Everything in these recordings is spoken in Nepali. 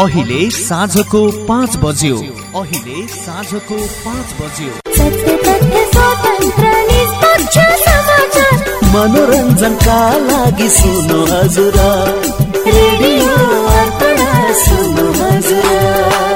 अहिले साँझको पाँच बज्यो। अहिले साँझको पाँच बज्यो। मनोरञ्जनका लागि सुन्नु हजुर। रेडियो अर्पण सुन्नु हजुर।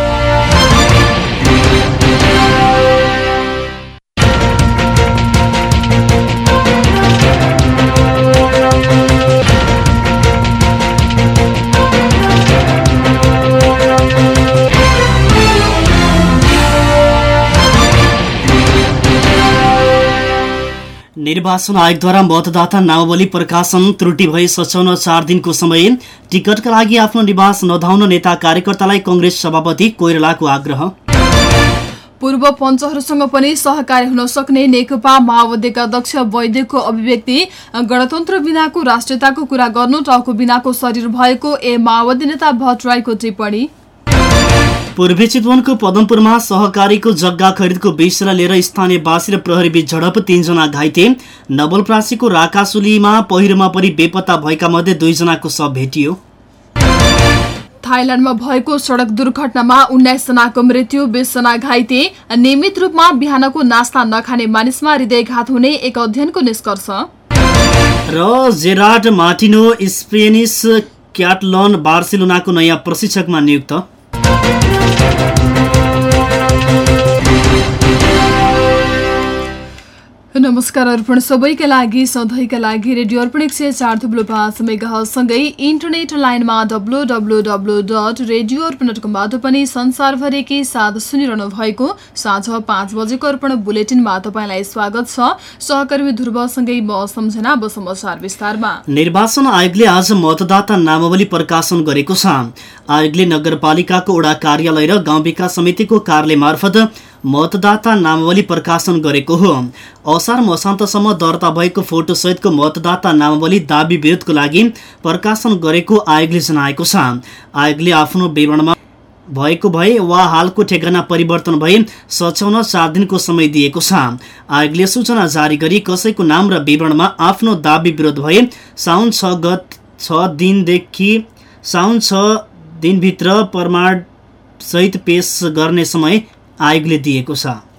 निर्वाचन आयोगद्वारा मतदाता नामावली प्रकाशन त्रुटि भई सचाउन चार दिनको समय टिकटका लागि आफ्नो निवास नधाउन नेता कार्यकर्तालाई कंग्रेस सभापति कोइरालाको आग्रह। पूर्व पञ्चहरूसँग पनि सहकारी हुन सक्ने नेकपा माओवादीका अध्यक्ष वैद्यको अभिव्यक्ति गणतन्त्र बिनाको राष्ट्रियताको कुरा गर्नु टाउको बिनाको शरीर भएको ए माओवादी नेता भट्टराईको टिप्पणी। पूर्वी चितवनको पदमपुरमा सहकारीको जग्गा खरिदको विषयलाई लिएर स्थानीयवासी र प्रहरीबीच झडप तीनजना घाइते। नवलप्रासीको राकासुलीमा पहिरोमा परि बेपत्ता भएका मध्ये दुईजनाको शव भेटियो। थाइल्याण्डमा भएको सड़क दुर्घटनामा उन्नाइस जनाको मृत्यु बीस जना घाइते। नियमित रूपमा बिहानको नास्ता नखाने मानिसमा हृदयघात हुने एक अध्ययनको निष्कर्ष। र जेराड मार्टिनो स्पेनिस क्याटलन बार्सिलोनाको नयाँ प्रशिक्षकमा नियुक्त। नमस्कार अर्पण सबैका लागि सधैँका लागि रेडियो अर्पण एक सय चार थुप्लो पाँच मेगासँगै इन्टरनेट लाइनमा W W W dot radio Arpan dot कमबाट पनि संसारभरिकै साथ सुनिरहनु भएको साँझ पाँच बजेको अर्पण बुलेटिनमा तपाईँलाई स्वागत छ। सहकर्मी ध्रुवसँगै म सम्झना अब समाचार विस्तारमा। निर्वाचन आयोगले आज मतदाता नामावली प्रकाशन गरेको छ। आयोगले नगरपालिकाको वडा कार्यालय र गाउँ विकास समितिको कार्यालय मार्फत मतदाता नामावली प्रकाशन गरेको हो। असार मसान्तसम्म दर्ता भएको फोटोसहितको मतदाता नामावली दावी विरोधको लागि प्रकाशन गरेको आयोगले जनाएको छ। आयोगले आफ्नो विवरणमा भएको भए वा हालको ठेगाना परिवर्तन भए सच्याउन चार दिनको समय दिएको छ। आयोगले सूचना जारी गरी कसैको नाम र विवरणमा आफ्नो दावी विरोध भए साउन छ गत छ दिनदेखि साउन छ दिनभित्र प्रमाण सहित पेश गर्ने समय आयोगले दिएको छ।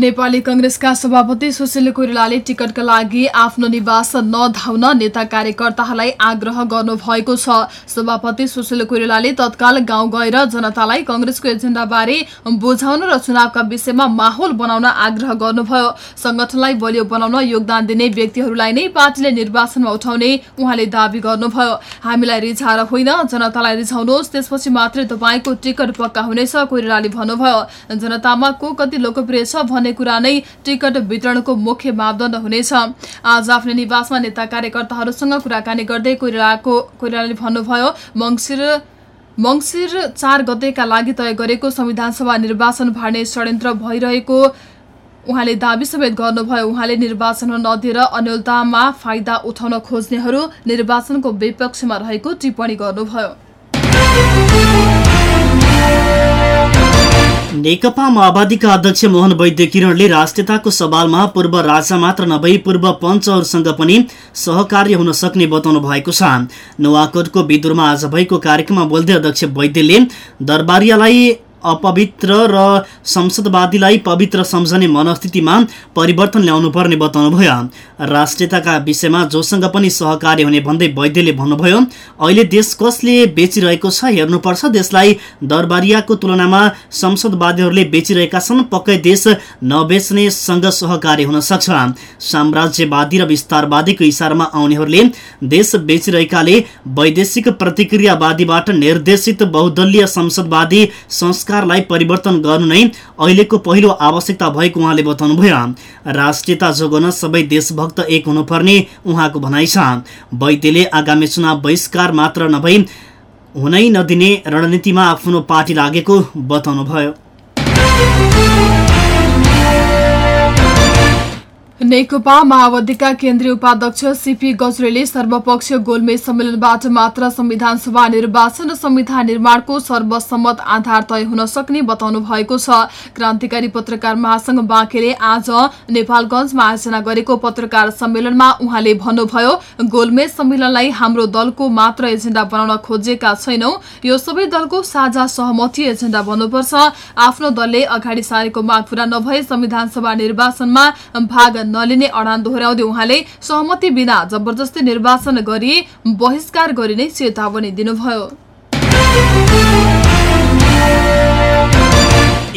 नेपाली कंग्रेसका सभापति सुशील कोइरालाले टिकटका लागि आफ्नो निवास नधाउन नेता कार्यकर्ताहरूलाई आग्रह गर्नुभएको छ। सभापति सुशील कोइरालाले तत्काल गाउँ गएर जनतालाई कंग्रेसको एजेण्डाबारे बुझाउन र चुनावका विषयमा माहौल बनाउन आग्रह गर्नुभयो। संगठनलाई बलियो बनाउन योगदान दिने व्यक्तिहरूलाई नै पार्टीले निर्वाचनमा उठाउने उहाँले दावी गर्नुभयो। हामीलाई रिझाएर होइन जनतालाई रिझाउनुहोस् त्यसपछि मात्रै तपाईँको टिकट पक्का हुनेछ कोइरालाले भन्नुभयो। जनतामा को कति लोकप्रिय छ भन्ने कुरा नै टिकट वितरणको मुख्य मापदण्ड हुनेछ। आज आफ्नो निवासमा नेता कार्यकर्ताहरूसँग कुराकानी गर्दै कोइरालाको कोइरालाले भन्नुभयो मङ्सिर मङ्सिर चार गतेका लागि तय गरेको संविधानसभा निर्वाचन भाड्ने षड्यन्त्र भइरहेको उहाँले दावी समेत गर्नुभयो। उहाँले निर्वाचनमा नदिएर अन्यलतामा फाइदा उठाउन खोज्नेहरू निर्वाचनको विपक्षमा रहेको टिप्पणी गर्नुभयो। नेकपा माओवादीका अध्यक्ष मोहन वैद्य किरणले राष्ट्रियताको सवालमा पूर्व राजा मात्र नभई पूर्व पञ्चहरूसँग पनि सहकार्य हुन सक्ने बताउनु भएको छ। नुवाकोटको विदुरमा आज भएको कार्यक्रममा बोल्दै अध्यक्ष वैद्यले दरबारियालाई अपवित्र र संसदवादीलाई पवित्र सम्झने मनस्थितिमा परिवर्तन ल्याउनु पर्ने बताउनुभयो। राष्ट्रियताका विषयमा जोसँग पनि सहकार्य हुने भन्दै वैद्यले भन्नुभयो अहिले देश कसले बेचिरहेको छ हेर्नुपर्छ। देशलाई दरबारियाको तुलनामा संसदवादीहरूले बेचिरहेका छन्। पक्कै देश नबेच्नेसँग सहकार्य हुन सक्छ। साम्राज्यवादी र विस्तारवादीको इसारामा आउनेहरूले देश बेचिरहेकाले वैदेशिक प्रतिक्रियावादीबाट निर्देशित बहुदलीय संसदवादी संस्कार बहिष्कारलाई परिवर्तन गर्नु नै अहिलेको पहिलो आवश्यकता भएको उहाँले बताउनुभयो राष्ट्रियता जोगाउन सबै देशभक्त एक हुनुपर्ने उहाँको भनाइ छ। वैद्यले आगामी चुनाव बहिष्कार मात्र नभई हुनै नदिने रणनीतिमा आफ्नो पार्टी लागेको बताउनुभयो नेकपा माओवादीका केन्द्रीय उपाध्यक्ष सीपी गजरेले सर्वपक्षीय गोलमेज सम्मेलनबाट मात्र संविधान सभा निर्वाचन र संविधान निर्माणको सर्वसम्मत आधार तय हुन सक्ने बताउनु भएको छ। क्रान्तिकारी पत्रकार महासंघ बाँकेले आज नेपालगंजमा आयोजना गरेको पत्रकार सम्मेलनमा उहाँले भन्नुभयो गोलमेज सम्मेलनलाई हाम्रो दलको मात्र एजेण्डा बनाउन खोजेका छैनौं। यो सबै दलको साझा सहमति एजेण्डा बन्नुपर्छ। आफ्नो दलले अगाडि सारेको माग पूरा नभए संविधान सभा निर्वाचनमा भाग नलिने अडान दोहोऱ्याउँदै उहाँले सहमति बिना जबरजस्ती निर्वाचन गरी बहिष्कार गरिने चेतावनी दिनुभयो।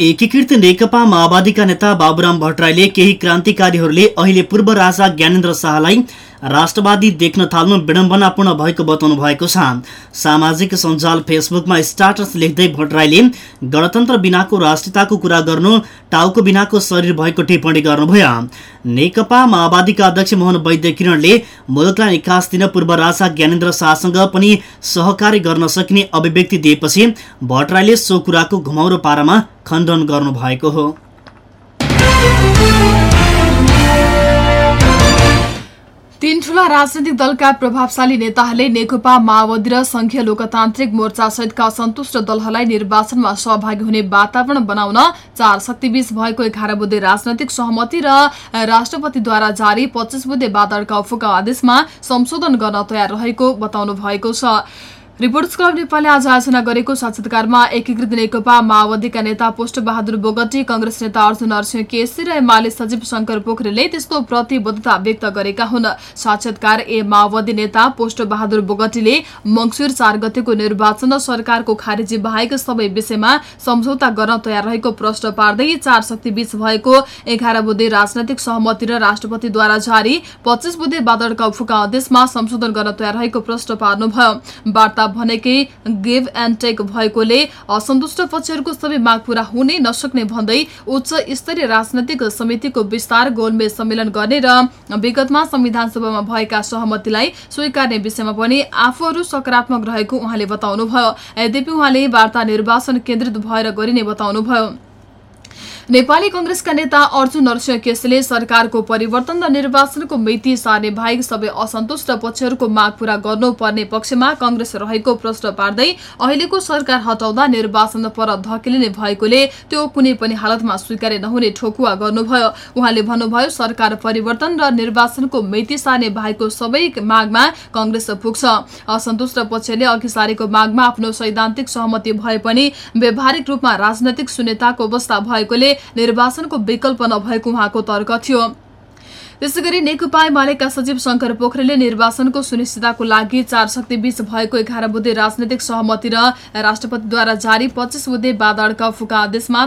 एकीकृत नेकपा माओवादीका नेता बाबुराम भट्टराईले केही क्रान्तिकारीहरूले अहिले पूर्व राजा ज्ञानेन्द्र शाहलाई राष्ट्रवादी देख्न थाल्नु विडम्बनापूर्ण भएको बताउनु भएको छ। सामाजिक सञ्जाल फेसबुकमा स्टाटस लेख्दै भट्टराईले गणतन्त्र बिनाको राष्ट्रियताको कुरा गर्नु टाउको बिनाको शरीर भएको टिप्पणी गर्नुभयो। नेकपा माओवादीका अध्यक्ष मोहन वैद्य किरणले मुलुकलाई निकास दिन पूर्व राजा ज्ञानेन्द्र शाहसँग पनि सहकारी गर्न सकिने अभिव्यक्ति दिएपछि भट्टराईले सो कुराको घुमाउरो पारामा खण्डन गर्नुभएको हो। तीन ठूला राजनैतिक दलका प्रभावशाली नेताहरूले नेकपा माओवादी र संघीय लोकतान्त्रिक मोर्चा सहितका असन्तुष्ट दलहरूलाई निर्वाचनमा सहभागी हुने वातावरण बनाउन चार शक्तिबीच भएको एघार बुद्धे राजनैतिक सहमति र राष्ट्रपतिद्वारा जारी पच्चिस बुद्धे बादलका उफुका आदेशमा संशोधन गर्न तयार रहेको बताउनु भएको छ। रिपोर्ट्स क्लब नेपालले आज आयोजना गरेको साक्षात्कारमा एकीकृत नेकपा माओवादीका नेता पुष्ट बहादुर बोगटी कंग्रेस नेता अर्जुन नरसिंह केसी र एमाले सचिव शंकर पोखरेलले त्यस्तो प्रतिबद्धता व्यक्त गरेका हुन्। साक्षात्कार ए माओवादी नेता पुष्ट बहादुर बोगटीले मंगसिर चार गतेको निर्वाचन र सरकारको खारेजी बाहेक सबै विषयमा सम्झौता गर्न तयार रहेको प्रश्न पार्दै चार शक्ति बीच भएको एघार बुद्धे राजनैतिक सहमति र राष्ट्रपतिद्वारा जारी पच्चिस बुद्धे बादलका उफुका आदेशमा संशोधन गर्न तयार रहेको प्रश्न पार्नुभयो। वार्ता भनेकै गिभ एन्ड टेक भएकोले असन्तुष्ट पक्षहरूको सबै माग पूरा हुने नसक्ने भन्दै उच्च स्तरीय राजनैतिक समितिको विस्तार गोलमेज सम्मेलन गर्ने र विगतमा संविधान सभामा भएका सहमतिलाई स्वीकार्ने विषयमा पनि आफूहरू सकारात्मक रहेको उहाँले बताउनुभयो। यद्यपि उहाँले वार्ता निर्वाचन केन्द्रित भएर गरिने बताउनुभयो। नेपाली कंग्रेसका नेता अर्जुन नरसिंह केसीले सरकारको परिवर्तन र निर्वाचनको मिति सार्ने बाहेक सबै असन्तुष्ट पक्षहरूको माग पूरा गर्नुपर्ने पक्षमा कंग्रेस रहेको प्रश्न पार्दै अहिलेको सरकार हटाउँदा निर्वाचन पर धकेलिने भएकोले त्यो कुनै पनि हालतमा स्वीकार्य नहुने ठोकुवा गर्नुभयो। उहाँले भन्नुभयो सरकार परिवर्तन र निर्वाचनको मिति सार्ने बाहेकको सबै मागमा कंग्रेस पुग्छ। असन्तुष्ट पक्षले अघि सारेको मागमा आफ्नो सैद्धान्तिक सहमति भए पनि व्यावहारिक रूपमा राजनैतिक शून्यताको अवस्था भएकोले निर्वाचनको विकल्प नभएको उहाँको तर्क थियो। त्यसै गरी नेकपा एमालेका सचिव शंकर पोखरेलले निर्वाचनको सुनिश्चितताको लागि चार शक्ति बीच भएको एघार बुद्धे राजनैतिक सहमति र राष्ट्रपतिद्वारा जारी पच्चिस बुद्धे बादड़का फुका आदेशमा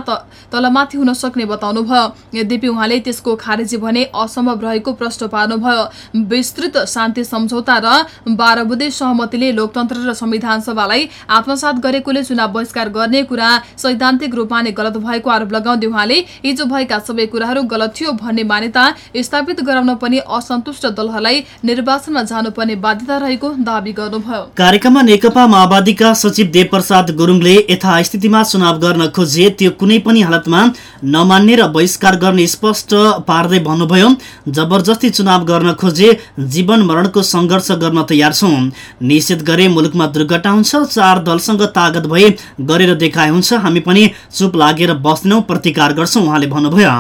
तलमाथि हुन सक्ने बताउनुभयो। यद्यपि उहाँले त्यसको खारेजी भने असम्भव रहेको प्रश्न पार्नुभयो। विस्तृत शान्ति सम्झौता र बाह्र बुद्धे सहमतिले लोकतन्त्र र संविधान सभालाई आत्मसात गरेकोले चुनाव बहिष्कार गर्ने कुरा सैद्धान्तिक रूपमा नै गलत भएको आरोप लगाउँदै उहाँले हिजो भएका सबै कुराहरू गलत थियो भन्ने मान्यता स्थापित गराउन पनि असन्तुष्ट दलहरूलाई निर्वाचनमा जानुपर्ने बाध्यता रहेको दावी गर्नुभयो। कार्यक्रममा नेकपा माओवादीका सचिव देवप्रसाद गुरुङले यथास्थितिमा चुनाव गर्न खोजे त्यो कुनै पनि हालतमा नमान्ने र बहिष्कार गर्ने स्पष्ट पार्दै भन्नुभयो जबरजस्ती चुनाव गर्न खोजे जीवन मरणको सङ्घर्ष गर्न तयार छौँ। निषेध गरे मुलुकमा दुर्घटना हुन्छ चार दलसँग तागत भए गरेर देखाए हुन्छ हामी पनि चुप लागेर बस्दैनौँ प्रतिकार गर्छौँ उहाँले भन्नुभयो।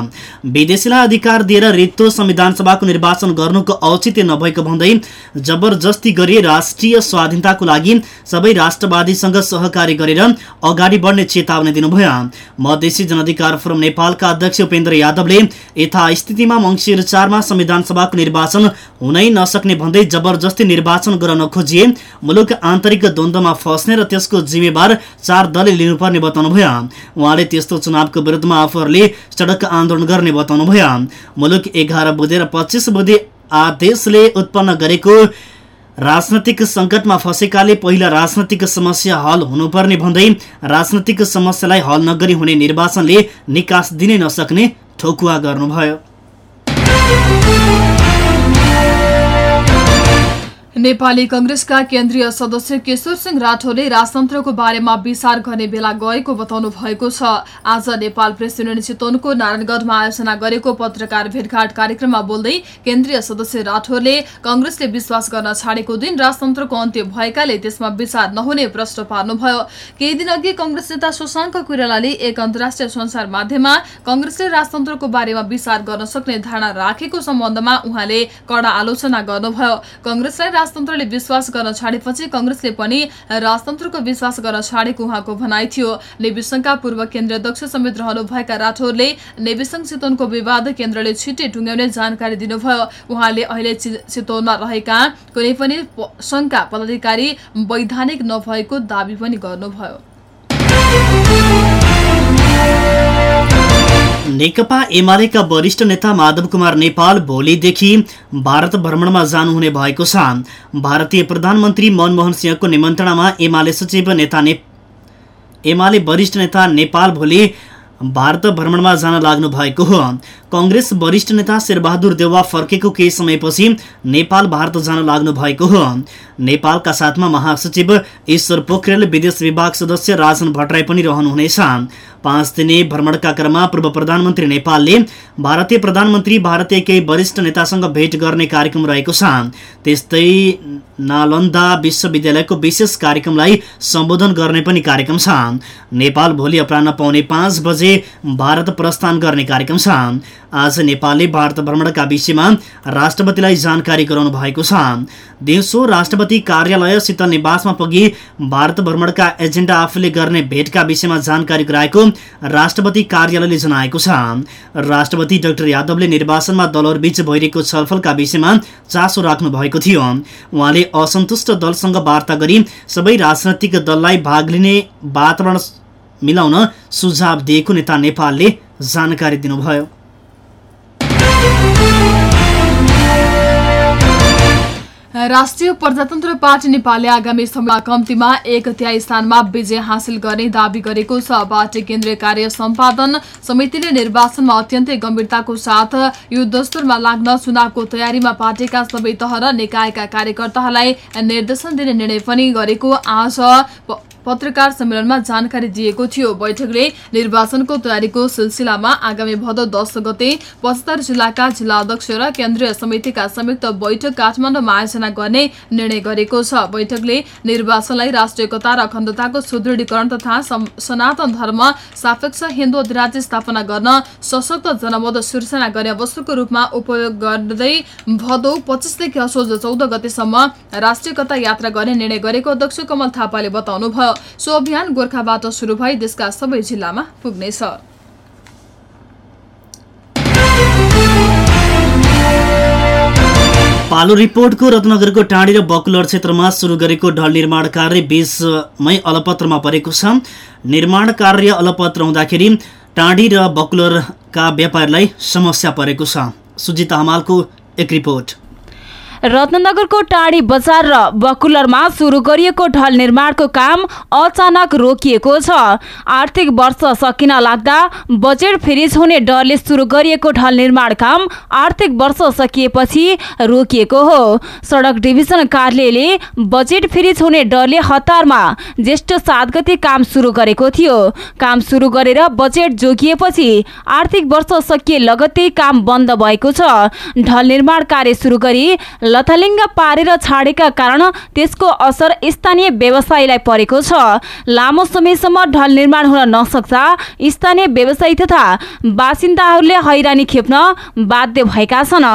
विदेशीलाई अधिकार दिएर रित्तो संविधान सभाको निर्वाचन गर्नुको औचित्य नभएको भन्दै जबरजस्ती गरी राष्ट्रिय स्वाधीनताको लागि सबै राष्ट्रवादीसँग सहकारी गरेर अगाडि बढ्ने चेतावनी दिनुभयो। मधेसी जनअधिकार फोरम नेपालका अध्यक्ष उपेन्द्र यादवले यथास्थितिमा मङ्सिर चारमा संविधान सभाको निर्वाचन हुनै नसक्ने भन्दै जबरजस्ती निर्वाचन गराउन खोजिए। मुलुक आन्तरिक द्वन्द्वमा फस्ने र त्यसको जिम्मेवार चार दलले लिनुपर्ने बताउनुभयो। उहाँले त्यस्तो चुनावको विरुद्धमा आफूहरूले सडक आन्दोलन गर्ने बताउनुभयो। मुलुक एघार बुधे र पच्चिस बुधे आदेशले उत्पन्न गरेको राजनैतिक सङ्कटमा फँसेकाले पहिला राजनैतिक समस्या हल हुनुपर्ने भन्दै राजनैतिक समस्यालाई हल नगरी हुने निर्वाचनले निकास दिनै नसक्ने ठोकुवा गर्नुभयो। नेपाली कंग्रेसका केन्द्रीय सदस्य केशर सिंह राठौरले राजतन्त्रको बारेमा विचार गर्ने बेला गएको बताउनु भएको छ। आज नेपाल प्रेस युनियन चितवनको नारायणगढमा आयोजना गरेको पत्रकार भेटघाट कार्यक्रममा बोल्दै केन्द्रीय सदस्य राठौरले कंग्रेसले विश्वास गर्न छाडेको दिन राजतन्त्रको अन्त्य भएकाले त्यसमा विचार नहुने प्रश्न पार्नुभयो। केही दिन अघि कंग्रेस नेता शशाङ्क कोइरालाले एक अन्तर्राष्ट्रिय संसार माध्यममा कंग्रेसले राजतन्त्रको बारेमा विचार गर्न सक्ने धारणा राखेको सम्बन्धमा उहाँले कडा आलोचना गर्नुभयो। कंग्रेसलाई राजतन्त्रले विश्वास गर्न छाडेपछि कंग्रेसले पनि राजतन्त्रको विश्वास गर्न छाडेको उहाँको भनाइ थियो। नेविसंघका पूर्व केन्द्रीय अध्यक्ष समेत रहनुभएका राठौरले नेविसंघ चितवनको विवाद केन्द्रले छिट्टै टुङ्ग्याउने जानकारी दिनुभयो। उहाँले अहिले चितवनमा रहेका कुनै पनि संघका पदाधिकारी वैधानिक नभएको दावी पनि गर्नुभयो। नेकपा एमालेका वरिष्ठ नेता माधव कुमार नेपाल भोलिदेखि भारत भ्रमणमा जानुहुने भएको छ। भारतीय प्रधानमन्त्री मनमोहन सिंहको निमन्त्रणामा एमाले सचिव नेता ने एमाले वरिष्ठ नेता नेपाल भोलि भारत भ्रमणमा जान लाग्नु भएको हो। कङ्ग्रेस वरिष्ठ नेता शेरबहादुर देउवा फर्केको केही समयपछि नेपाल भारत जान लाग्नु भएको हो। नेपालका साथमा महासचिव ईश्वर पोखरेल विदेश विभाग सदस्य राजन भट्टराई पनि रहनुहुनेछ। पाँच दिने भ्रमणका क्रममा पूर्व प्रधानमन्त्री नेपालले भारतीय प्रधानमन्त्री भारतीय केही वरिष्ठ नेतासँग भेट गर्ने कार्यक्रम रहेको छ। त्यस्तै नालन्दा विश्वविद्यालयको विशेष कार्यक्रमलाई सम्बोधन गर्ने पनि कार्यक्रम छ। नेपाल भोलि अपराह पाउने पाँच बजे भारत प्रस्थान गर्ने कार्यक्रम छ। आज नेपालले भारत भ्रमणका विषयमा राष्ट्रपतिलाई जानकारी गराउनु भएको छ। दिउँसो राष्ट्रपति कार्यालय शीतल निवासमा पुगी भारत भ्रमणका एजेन्डा आफूले गर्ने भेटका विषयमा जानकारी गराएको राष्ट्रपति कार्यालयले जनाएको छ। राष्ट्रपति डाक्टर यादवले निर्वाचनमा दलहरूबीच भइरहेको छलफलका विषयमा चासो राख्नु भएको थियो। उहाँले असन्तुष्ट दलसँग वार्ता गरी सबै राजनैतिक दललाई भाग लिने वातावरण मिलाउन सुझाव दिएको नेता नेपालले जानकारी दिनुभयो। राष्ट्रिय प्रजातन्त्र पार्टी नेपालले आगामी समयमा कम्तीमा एक तिहाई स्थानमा विजय हासिल गर्ने दावी गरेको छ। पार्टी केन्द्रीय कार्य सम्पादन समितिले निर्वाचनमा अत्यन्तै गम्भीरताको साथ युद्धस्तरमा लाग्न चुनावको तयारीमा पार्टीका सबै तह र निकायका कार्यकर्ताहरूलाई निर्देशन दिने निर्णय पनि गरेको आज पत्रकार सम्मेलनमा जानकारी दिएको थियो। बैठकले निर्वाचनको तयारीको सिलसिलामा आगामी भदौ दस गते पचहत्तर जिल्लाका जिल्ला अध्यक्ष र केन्द्रीय समितिका संयुक्त बैठक काठमाडौँमा आयोजना गर्ने निर्णय गरेको छ। बैठकले निर्वाचनलाई राष्ट्रिय एकता र अखण्डताको सुदृढीकरण तथा सनातन धर्म सापेक्ष हिन्दू अधिराज्य स्थापना गर्न सशक्त जनमत सिर्जना गर्ने अवसरको रूपमा उपयोग गर्दै भदौ पच्चिसदेखि असोज चौध गतेसम्म राष्ट्रिय एकता यात्रा गर्ने निर्णय गरेको अध्यक्ष कमल थापाले बताउनुभयो। सो अभियान गोर्खाबाट सुरु भई देशका सबै जिल्लामा पुग्नेछ। पालो रिपोर्टको रत्नगरको टाँडी र बकुलर क्षेत्रमा सुरु गरेको ढल निर्माण कार्य बीचमै अलपत्रमा परेको छ। निर्माण कार्य अलपत्र हुँदाखेरि टाँडी र बकुलरका व्यापारीलाई समस्या परेको छ। सुजिता हमालको एक रिपोर्ट। रत्नगरको टाढी बजार र बकुलरमा सुरु गरिएको ढल निर्माणको काम अचानक रोकिएको छ। आर्थिक वर्ष सकिन लाग्दा बजेट फ्रिज हुने डरले सुरु गरिएको ढल निर्माण काम आर्थिक वर्ष सकिएपछि रोकिएको हो। सडक डिभिजन कार्यालयले बजेट फ्रिज हुने डरले हतारमा ज्येष्ठ सात गते काम सुरु गरेको थियो। काम सुरु गरेर बजेट जोगिएपछि आर्थिक वर्ष सकिए लगत्तै काम बन्द भएको छ। ढल निर्माण कार्य सुरु गरी लथालिङ्ग पारेर छाडेका कारण त्यसको असर स्थानीय व्यवसायीलाई परेको छ। लामो समयसम्म ढल निर्माण हुन नसक्दा स्थानीय व्यवसायी तथा बासिन्दाहरूले हैरानी खेप्न बाध्य भएका छन्।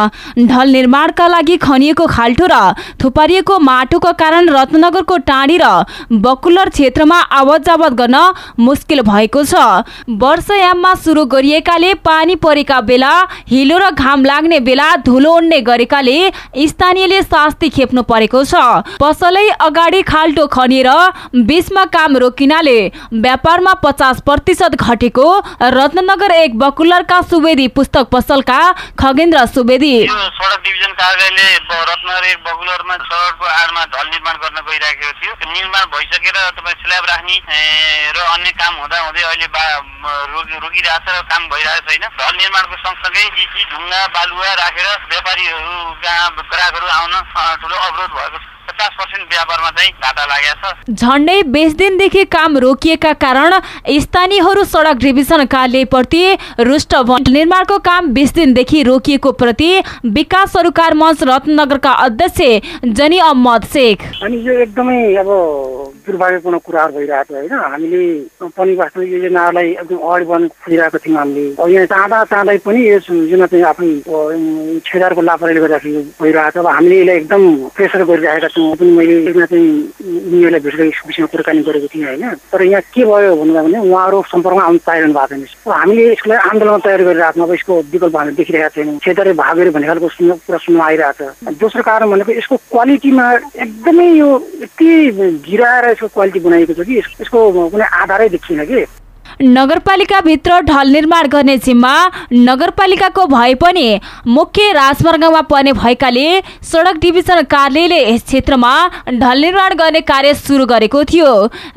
ढल निर्माणका लागि खनिएको खाल्टो र थुपारिएको माटोको कारण रत्नगरको टाँडी र बकुलर क्षेत्रमा आवत जावत गर्न मुस्किल भएको छ। वर्षयाममा सुरु गरिएकाले पानी परेका बेला हिलो र घाम लाग्ने बेला धुलो उड्ने गरेकाले स्थानीयले शास्ति खेप्नु परेको छ। पसलै अगाडि खाल्टो खनिएर बिचमा काम रोकिनाले व्यापारमा पचास प्रतिशत घटेको रत्नगर एक बकुलरका सुवेदी पुस्तक पसलका खगेन्द्र सुवेदी। कार्यालयले निर्माण गर्न थियो। निर्माण र काम छैन। ढल निर्माणको बालुवा राखेर व्यापारीहरू ग्राहकहरू आउन ठुलो अवरोध भएको छ। पचास पर्सेन्ट व्यापारमा चाहिँ घाटा लागेको छ। झण्डै बेस दिनदेखि काम रोकिएका कारण स्थानीयहरू सडक डिभिजन कार्यालयप्रति रुष्ट निर्माणको काम बिस दिनदेखि रोकिएको प्रति विकास सरोकार मञ्च रत्नगरका अध्यक्ष जनी अहमद शेख। अनि यो एकदमै अब दुर्भाग्यपूर्ण कुराहरू भइरहेको छ होइन? हामीले पनि वास्तविक योजनाहरूलाई एकदम अगाडि बढ्नु खोजिरहेको थियौँ हामीले। अब यहाँ चाहँदा चाहँदै पनि यस जुन चाहिँ आफ्नो अ, ठेकेदारको लापरवाहीले गर्दाखेरि भइरहेको छ। अब हामीले यसलाई एकदम प्रेसर गरिरहेका छौँ पनि मैले एकजना चाहिँ उनीहरूलाई भेटेर यस विषयमा कुराकानी गरेको थिएँ होइन। तर यहाँ के भयो भन्दा भने उहाँहरू सम्पर्कमा आउनु पाइरहनु भएको छैन। हामीले यसको लागि आन्दोलन तयार गरिरहेको छौँ अब यसको विकल्प हामीले देखिरहेका छैनौँ। ठेकेदारले भागेर भन्ने खालको सुन्न कुरा सुन्न आइरहेको छ दोस्रो कारण भनेको यसको क्वालिटीमा एकदमै यो यति गिराएर यसको क्वालिटी बनाइएको छ कि यस- यसको कुनै आधारै देखिएन कि। नगरपालिकाभित्र ढल निर्माण गर्ने जिम्मा नगरपालिकाको भए पनि मुख्य राजमार्गमा पर्ने भएकाले सडक डिभिजन कार्यालयले यस क्षेत्रमा ढल निर्माण गर्ने कार्य सुरु गरेको थियो।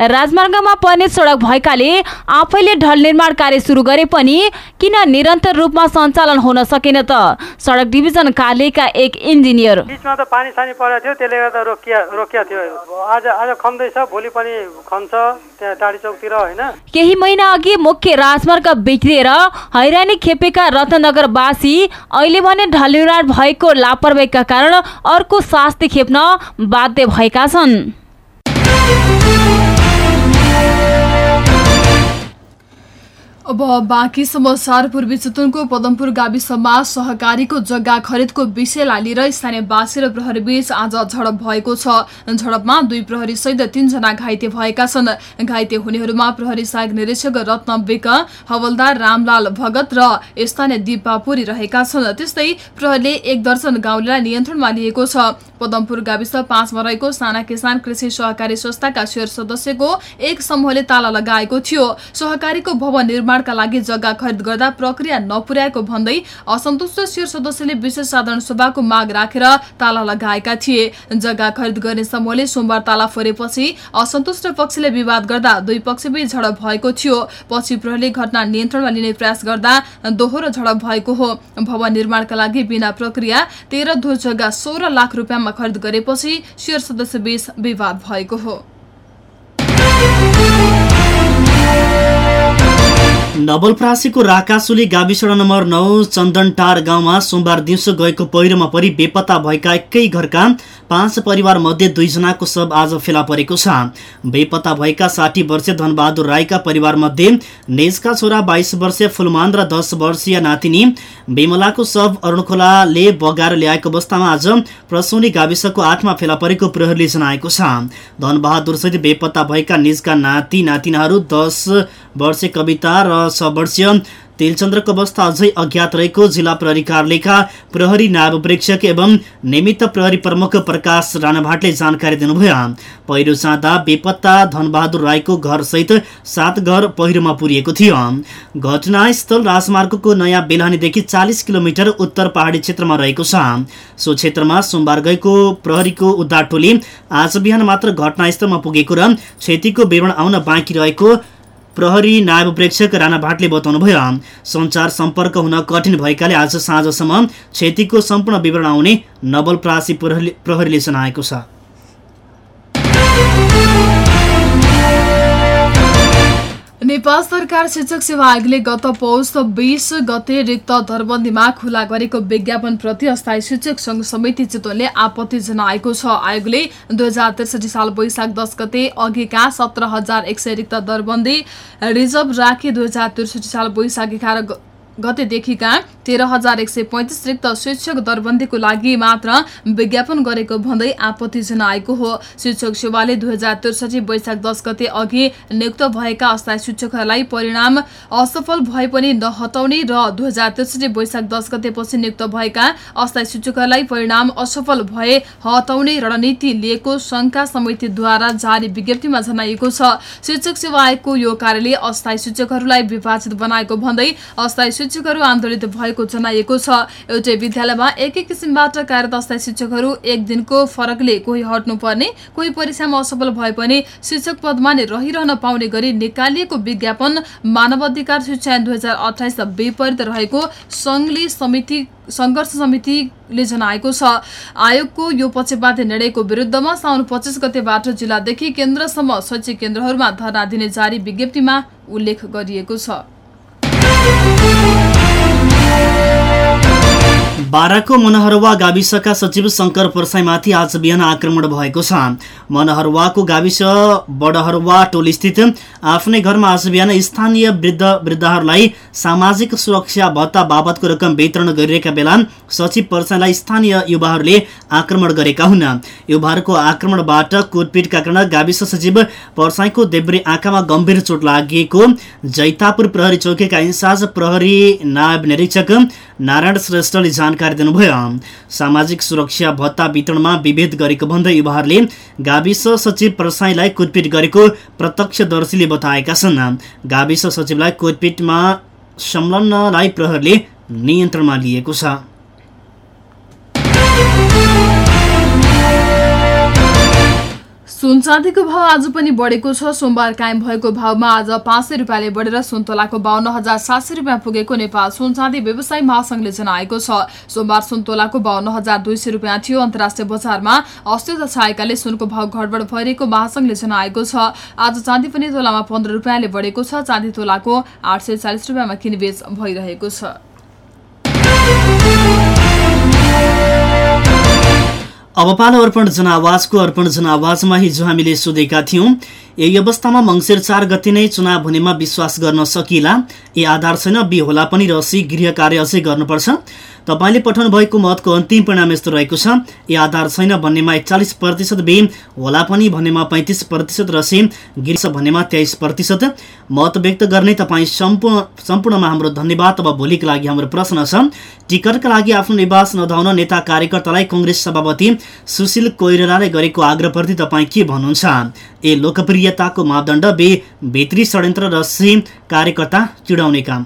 राजमार्गमा पर्ने सडक भएकाले आफैले ढल निर्माण कार्य सुरु गरे पनि किन निरन्तर रूपमा सञ्चालन हुन सकेन त? सडक डिभिजन कार्यालयका एक इन्जिनियर। बिचमा त पानी सानी परेको थियो त्यसले गर्दा रोकिया रोकिया थियो। आज आज खन्दैछ भोलि पनि खन्छ त्यहाँ टाढी चौकतिर होइन। केही महिना अघि मुख्य राजमार्ग बिग्रिएर हैरानी खेपेका रत्नगरवासी अहिले भने ढलिउडाट भएको लापरवाहीका कारण अर्को शास्ति खेप्न बाध्य भएका छन्। अब बाँकी समाचार पूर्वी चितवनको पदमपुर गाविसमा सहकारीको जग्गा खरिदको विषयलाई लिएर स्थानीयवासी र प्रहरी बीच आज झडप भएको छ। झडपमा दुई प्रहरी सहित तीनजना घाइते भएका छन्। घाइते हुनेहरूमा प्रहरी सहायक निरीक्षक रत्न विक हवलदार रामलाल भगत र स्थानीय दिपा पुरी रहेका छन्। त्यस्तै प्रहरीले एक दर्जन गाउँलेलाई नियन्त्रणमा लिएको छ। पदमपुर गाविस पाँचमा रहेको साना किसान कृषि सहकारी संस्थाका शेयर सदस्यको एक समूहले ताला लगाएको थियो। सहकारीको भवन निर्माणका लागि जग्गा खरिद गर्दा प्रक्रिया नपुर्याएको भन्दै असन्तुष्ट शेयर सदस्यले विशेष साधारण सभाको माग राखेर ताला लगाएका थिए। जग्गा खरिद गर्ने समूहले सोमबार ताला फोरेपछि असन्तुष्ट पक्षले विवाद गर्दा दुई पक्षबीच झडप भएको थियो। पछि प्रहरीले घटना नियन्त्रणमा लिने प्रयास गर्दा दोहोरो झडप भएको हो। भवन निर्माणका लागि बिना प्रक्रिया तेह्र धुर जग्गा सोह्र लाख रुपियाँमा खरिद गरेपछि शेयर सदस्य बीच विवाद भएको हो। नवलपरासीको राकासुली गाविस नम्बर नौ चन्दनटार गाउँमा सोमबार दिउँसो गएको पहिरोमा परि बेपत्ता भएका एकै घरका पाँच परिवार मध्ये दुईजनाको शव आज फेला परेको छ। बेपत्ता भएका साठी वर्षीय धनबहादुर राईका परिवार मध्ये नेजका छोरा बाइस वर्षीय फुलमान र दस वर्षीय नातिनी बेमलाको शव अरुणखोलाले बगाएर ल्याएको अवस्थामा आज प्रसौनी गाविसको आठमा फेला परेको प्रहरीले जनाएको छ। धनबहादुर सहित बेपत्ता भएका निजका नाति नातिनाहरू दस वर्षीय कविता र छ वर्षीय तेलचन्द्रको अवस्था अझै अज्ञात रहेको जिल्ला प्रहरी कार्यालयका प्रहरी नायब प्रेक्षक एवं निमित्त प्रहरी प्रमुख प्रकाश राणाभाटले जानकारी दिनुभयो। पहिरो जाँदा बेपत्ता धनबहादुर राईको घरसहित सात घर पहिरोमा पुरिएको थियो। घटनास्थल राजमार्गको नयाँ बेलहानीदेखि चालिस किलोमिटर उत्तर पहाडी क्षेत्रमा रहेको छ। सो क्षेत्रमा सोमबार गएको प्रहरीको उद्धार टोली आज बिहान मात्र घटनास्थलमा पुगेको र क्षतिको विवरण आउन बाँकी रहेको प्रहरी नायब प्रेक्षक राणा भाटले बताउनुभयो सञ्चार सम्पर्क हुन कठिन भएकाले आज साँझसम्म क्षतिको सम्पूर्ण विवरण आउने नवलप्रासी प्रहरी प्रहरीले जनाएको छ। नेपाल सरकार शिक्षक सेवा आयोगले गत पौष बीस गते रिक्त दरबन्दीमा खुला गरेको विज्ञापन प्रति अस्थायी शिक्षक संघ समिति चितवनले आपत्ति जनाएको छ। आयोगले दुई हजार त्रिसठी साल वैशाख दस गते अघिका सत्र हजार एक सय रिक्त दरबन्दी रिजर्भ राखी दुई हजार त्रिसठी साल वैशाख एघार गतेदेखिका तेह्र हजार एक सय पैँतिस रिक्त शिक्षक दरबन्दीको लागि मात्र विज्ञापन गरेको भन्दै आपत्ति जनाएको हो। शिक्षक सेवाले दुई हजार त्रिसठी वैशाख दस गते अघि नियुक्त भएका अस्थायी शिक्षकहरूलाई परिणाम असफल भए पनि नहटाउने र दुई हजार त्रिसठी वैशाख दस गतेपछि नियुक्त भएका अस्थायी शिक्षकहरूलाई परिणाम असफल भए हटाउने रणनीति लिएको शङ्का समितिद्वारा जारी विज्ञप्तिमा जनाइएको छ। शिक्षक सेवा आयोगको यो कार्यालय अस्थायी शिक्षकहरूलाई विभाजित बनाएको भन्दै अस्थायी शिक्षकहरू आन्दोलित भएको जनाइएको छ। एउटै विद्यालयमा एकै किसिमबाट कार्यरत अस्थायी शिक्षकहरू एक दिनको फरकले कोही हट्नुपर्ने कोही परीक्षामा असफल भए पनि शिक्षक पदमा नै रहिरहन पाउने गरी निकालिएको विज्ञापन मानव अधिकार शिक्षा दुई हजार अठाइस विपरीत रहेको सङ्घले समिति सङ्घर्ष समितिले जनाएको छ। आयोगको यो पक्षपाती निर्णयको विरुद्धमा साउन पच्चिस गतेबाट जिल्लादेखि केन्द्रसम्म शैक्षिक केन्द्रहरूमा धरना दिने जारी विज्ञप्तिमा उल्लेख गरिएको छ। बाराको मनहरुवा गाविसका सचिव शङ्कर पर्साईमाथि आज बिहान आक्रमण भएको छ। मनहरुवाको गाविस बडहरुवा टोलस्थित आफ्नै घरमा आज बिहान स्थानीय वृद्ध वृद्धहरूलाई सामाजिक सुरक्षा भत्ता बाबतको रकम वितरण गरिरहेका बेला सचिव पर्साईलाई स्थानीय युवाहरूले आक्रमण गरेका हुन्। युवाहरूको आक्रमणबाट कुटपिटका कारण गाविस सचिव पर्साईको देब्रे आँखामा गम्भीर चोट लागेको जैतापुर प्रहरी चौकीका इन्चार्ज प्रहरी नायब निरीक्षक नारायण श्रेष्ठले जानकारी दिनुभयो सामाजिक सुरक्षा भत्ता वितरणमा विभेद गरेको भन्दै युवाहरूले गाविस सचिव प्रसाईलाई कुटपिट गरेको प्रत्यक्षदर्शीले बताएका छन्। गाविस सचिवलाई कुटपिटमा संलग्नलाई प्रहरले नियन्त्रणमा लिएको छ। सुन चाँदीको भाव आज पनि बढेको छ। सोमबार कायम भएको भावमा आज पाँच सय रुपियाँले बढेर सुन तोलाको बाहन्न हजार सात सय रुपियाँ पुगेको नेपाल सुन चाँदी व्यवसायी महासंघले जनाएको छ। सोमबार सुन तोलाको बाहन्न हजार दुई सय रुपियाँ थियो। अन्तर्राष्ट्रिय बजारमा अस्थिरता छाएकाले सुनको भाव घटबड भइरहेको महासंघले जनाएको छ। आज चाँदी पनि तोलामा पन्ध्र रुपियाँले बढेको छ। चाँदी तोलाको आठ सय चालिस रुपियाँमा किनबेच भइरहेको छ। अब पालो अर्पण जनावाजको अर्पण जनावाजमा हिजो हामीले सोधेका थियौँ यही अवस्थामा मङ्सिर चार गति नै चुनाव हुनेमा विश्वास गर्न सकिला। ए आधार छैन बी होला पनि र सी गृह कार्य अझै गर्नुपर्छ। तपाईँले पठाउनु भएको मतको अन्तिम परिणाम यस्तो रहेको छ। ए आधार छैन भन्नेमा एकचालिस प्रतिशत बी होला पनि भन्नेमा पैँतिस प्रतिशत र सी गिर्छ भन्नेमा तेइस प्रतिशत। मत व्यक्त गर्ने तपाईँ सम्पूर्ण सम्पूर्णमा हाम्रो धन्यवाद। अब भोलिको लागि हाम्रो प्रश्न छ। टिकटका लागि आफ्नो निवास नधाउन नेता कार्यकर्तालाई कङ्ग्रेस सभापति सुशील कोइरालाले गरेको आग्रहप्रति तपाईँ के भन्नुहुन्छ? ए लोकप्रियताको मापदण्ड बे भित्री षड्यन्त्र र सी कार्यकर्ता चिडाउने काम।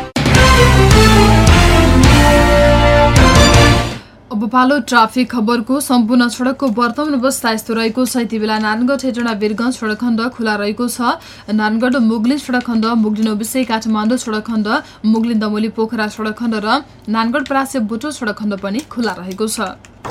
अब पालो ट्राफिक खबरको सम्पूर्ण सडकको वर्तमान अवस्था यस्तो रहेको छ। यति बेला नारायणगढ हेटोडा वीरगंज सडक खण्ड खुला रहेको छ। नारायणगढ मुगलिन सडक खण्ड मुगलिन काठमाडौँ सडक खण्ड मुगलिन दमोली पोखरा सडक खण्ड र नारायणगढ परासे बुटो सडक खण्ड पनि खुला रहेको छ।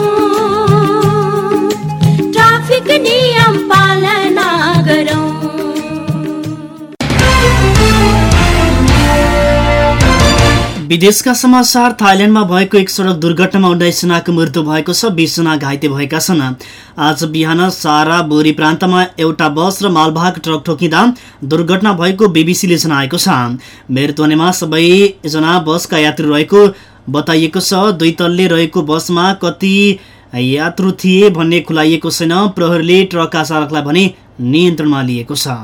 विदेशका समाचार थाइल्याण्डमा भएको एक सडक दुर्घटनामा उन्नाइसजनाको मृत्यु भएको छ बिसजना घाइते भएका छन्। आज बिहान सारा बोरी प्रान्तमा एउटा बस र मालवाहक ट्रक ठोकिँदा दुर्घटना भएको बिबिसीले जनाएको छ। मृत्यु हुनेमा सबैजना बसका यात्रु रहेको बताइएको छ। दुई तल्ले रहेको बसमा कति यात्रु थिए भन्ने खुलाइएको छैन। प्रहरीले ट्रकका चालकलाई भने नियन्त्रणमा लिएको छ।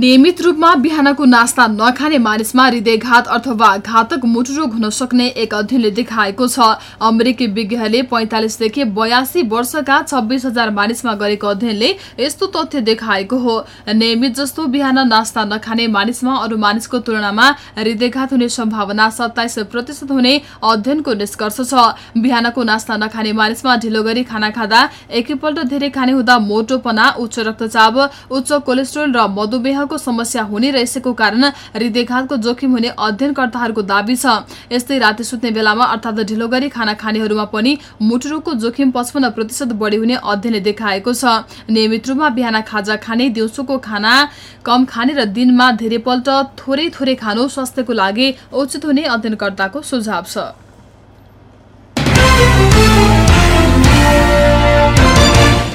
नियमित रूपमा बिहानको नास्ता नखाने मानिसमा हृदयघात अथवा घातक मुटु रोग हुन सक्ने एक अध्ययनले देखाएको छ। अमेरिकी विज्ञहरूले पैंतालिसदेखि बयासी वर्षका छब्बिस हजार मानिसमा गरेको अध्ययनले यस्तो तथ्य देखाएको हो। नियमित जस्तो बिहान नास्ता नखाने मानिसमा अरू मानिसको तुलनामा हृदयघात हुने सम्भावना सत्ताइस प्रतिशत हुने अध्ययनको निष्कर्ष छ। बिहानको नास्ता नखाने मानिसमा ढिलो गरी खाना खाँदा एकैपल्ट धेरै खाने हुँदा मोटोपना उच्च रक्तचाप उच्च कोलेस्ट्रोल र मधुमेह मधुमेहको समस्या हुने रहेको कारण हृदयघातको जोखिम हुने अध्ययनकर्ताहरूको दावी छ। यस्तै राति सुत्ने बेलामा अर्थात् ढिलो गरी खाना खानेहरूमा पनि मुटुरोगको जोखिम पचपन्न प्रतिशत बढी हुने अध्ययनले देखाएको छ। नियमित रूपमा बिहान खाजा खाने दिउँसोको खाना कम खाने र दिनमा धेरैपल्ट थोरै थोरै खानु स्वास्थ्यको लागि उचित हुने अध्ययनकर्ताको सुझाव छ।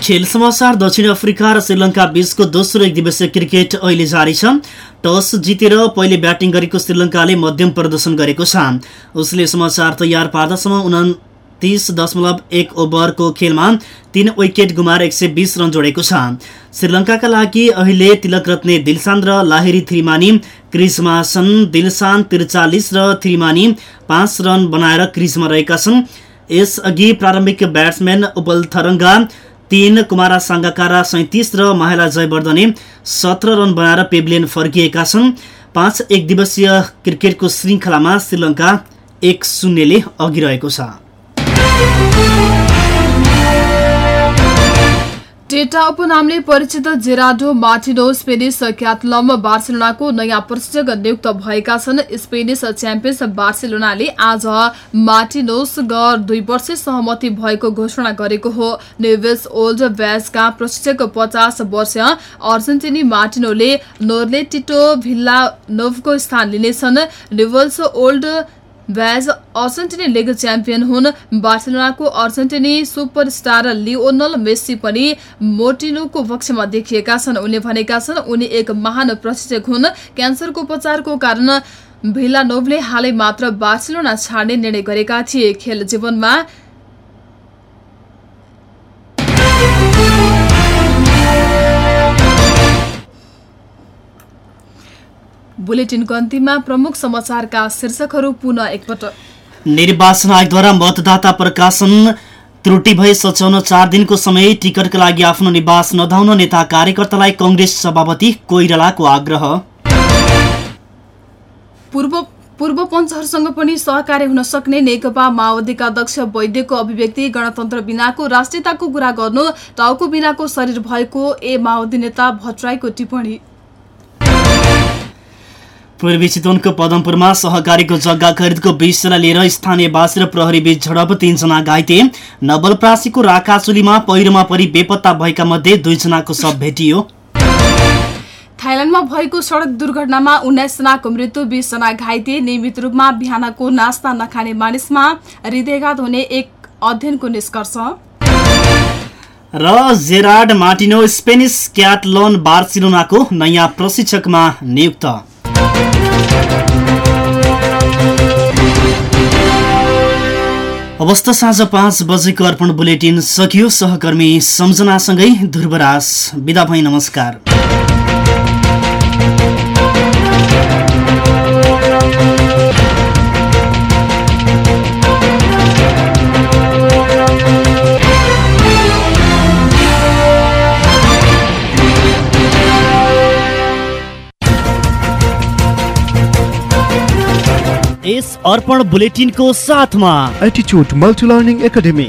खेल समाचार दक्षिण अफ्रिका र श्रीलङ्का बीचको दोस्रो एक दिवसीय क्रिकेट अहिले जारी छ। टस जितेर पहिले ब्याटिङ गरेको श्रीलङ्काले मध्यम प्रदर्शन गरेको छ। उसले समाचार तयार पार्दासम्म उन्तिस दशमलव एक ओभरको खेलमा तीन विकेट गुमाएर एक सय बिस रन जोडेको छ। श्रीलङ्काका लागि अहिले तिलक रत्ने दिलसान र लाहिरी थ्रिमानी क्रिजमा छन् दिलसान त्रिचालिस र थ्रिमानी पाँच रन बनाएर क्रिजमा रहेका छन्। यसअघि प्रारम्भिक ब्याट्सम्यान उपल थरङ्गा तीन कुमारा साङ्गाकारा सैतिस र माहेला जयवर्धने सत्र रन बनाएर पेब्लियन फर्किएका छन्। पाँच एक दिवसीय क्रिकेटको श्रृङ्खलामा श्रीलङ्का एक शून्यले अघि रहेको छ। टेटा उपनामले परिचित जेराडो मार्टिनो स्पेनिस क्याटलम बार्सिलोनाको नयाँ प्रशिक्षक नियुक्त भएका छन्। स्पेनिस च्याम्पियन्स बार्सिलोनाले आज मार्टिनोस गएर दुई वर्ष सहमति भएको घोषणा गरेको हो। नेभेस ओल्ड ब्याजका प्रशिक्षक पचास वर्ष अर्जेन्टिनी मार्टिनोले नोर्ले टिटो भिल्ला नोभको स्थान लिनेछन्। नेभल्स ओल्ड ब्याज अर्जेन्टिनी लिग च्याम्पियन हुन् बार्सिलोनाको अर्जेन्टिनी सुपरस्टार लिओनल मेस्सी पनि मोटिनोको पक्षमा देखिएका छन्। उनले भनेका छन् उनी एक महान प्रशिक्षक हुन्। क्यान्सरको उपचारको कारण भिलानोभले हालै मात्र बार्सिलोना छाड्ने निर्णय गरेका थिए। खेल जीवनमा बुलेटिनको अन्तिममा प्रमुख समाचारका शीर्षकहरू पुनः एकपटक। निर्वाचन आयोगद्वारा मतदाता प्रकाशन त्रुटि भए सच्याउन चार दिनको समय टिकटका लागि आफ्नो निवास नधाउन नेता कार्यकर्तालाई कङ्ग्रेस सभापति कोइरालाको आग्रह। पूर्व पूर्व पञ्चहरूसँग पनि सहकार्य हुन सक्ने नेकपा माओवादीका अध्यक्ष वैद्यको अभिव्यक्ति गणतन्त्र बिनाको राष्ट्रियताको कुरा गर्नु टाउको बिनाको शरीर भएको ए माओवादी नेता भट्टराईको टिप्पणी। पूर्वी चितवनको पदमपुरमा सहकारीको जग्गा खरिदको विषयलाई लिएर स्थानीय बास र प्रहरी बीच झडप तीनजना घाइते। नवलप्रासीको राकाचुलीमा पहिरोमा परि बेपत्ता भएका मध्ये दुईजनाको शव भेटियो। थाइल्याण्डमा भएको सड़क दुर्घटनामा उन्नाइसजनाको मृत्यु बीसजना घाइते। नियमित रूपमा बिहानको नास्ता नखाने मानिसमा हृदयघात हुने एक अध्ययनको निष्कर्ष। र जेराड मार्टिनो स्पेनिस क्याटलोन बार्सिलोनाको नयाँ प्रशिक्षकमा नियुक्त। अवस्था साँझ पाँच बजेको अर्पण बुलेटिन सकियो। सहकर्मी सम्झनासँगै ध्रुवराज बिदा भई नमस्कार। यस अर्पण बुलेटिनको साथमा एटिच्युड मल्टी लर्निङ एकाडेमी